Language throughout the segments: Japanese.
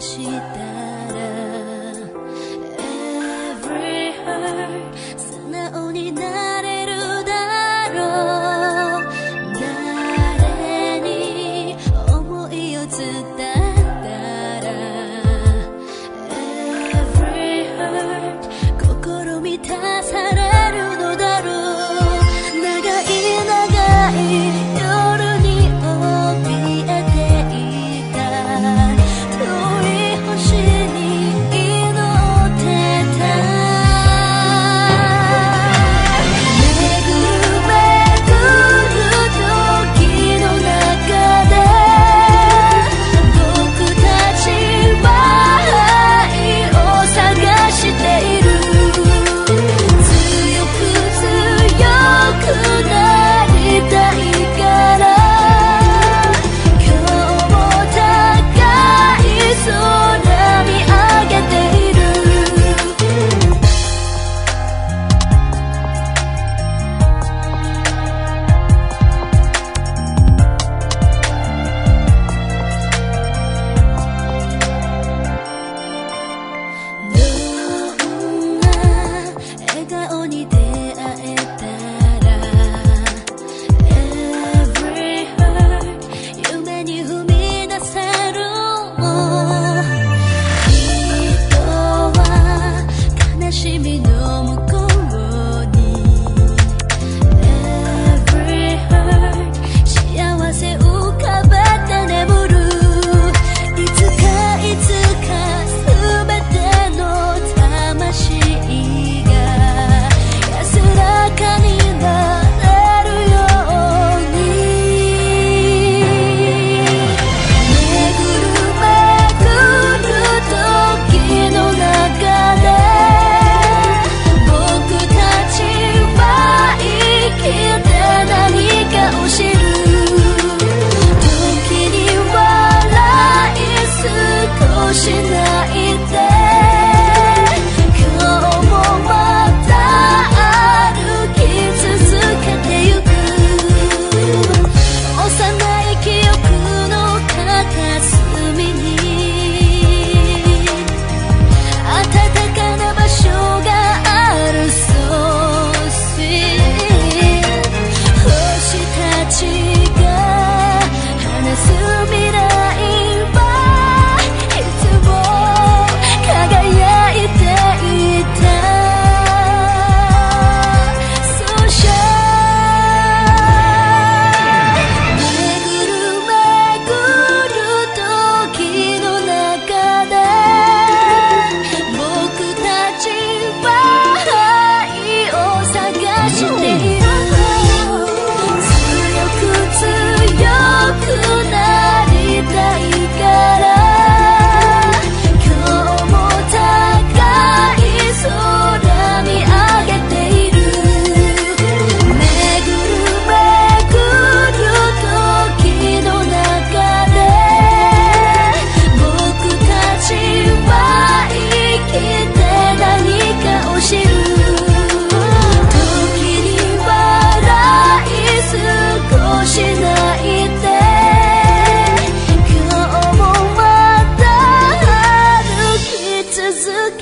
したら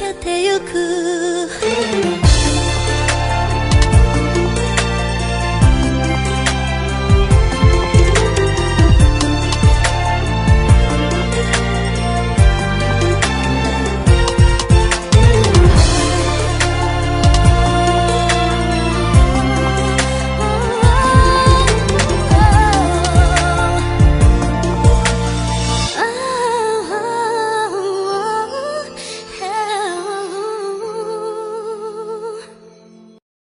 けてゆく。